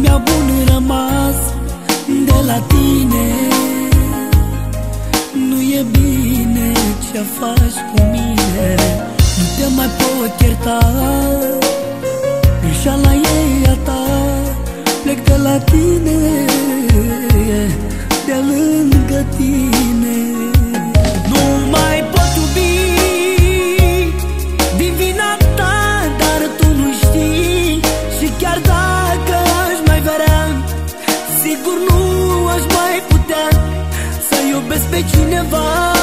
mi-a bun rămas de la tine. Nu e bine ce faci cu mine. Nu te mai pot ierta. Greșeala e a ta. Plec de la tine De lângă tine Să iubesc pe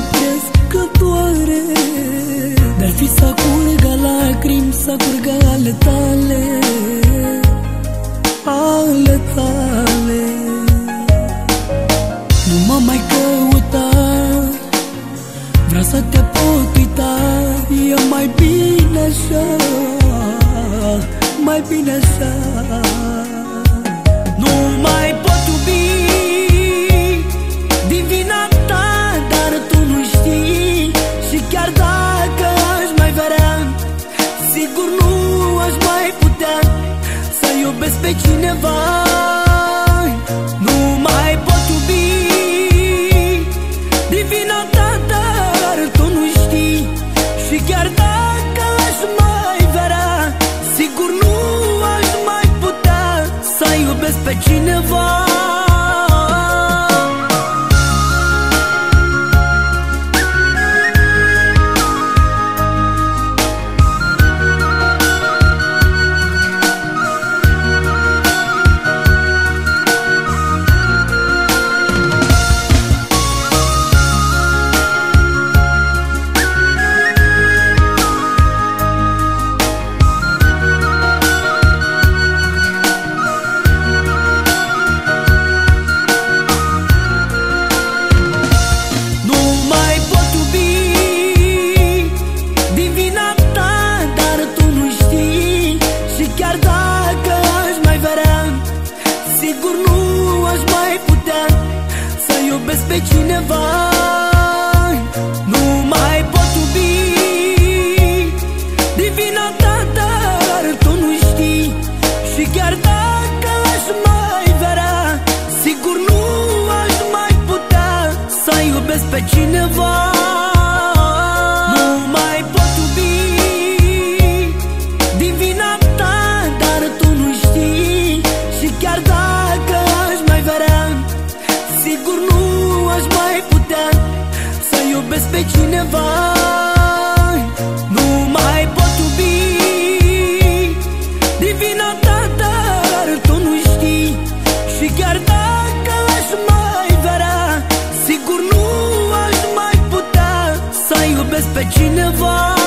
Eu mă opresc că doare Dar fi să curgă lacrimi, să curgă ale tale Ale tale. Nu mă mai căuta Vreau să te pot uita E mai bine așa Mai bine așa. Nu mai pot Sigur nu aș mai putea Să iubesc pe cineva. Nu mai pot iubi Din vina ta, dar tu nu știi. Și chiar dacă aș mai vrea Sigur nu aș mai putea Să iubesc pe cineva Sigur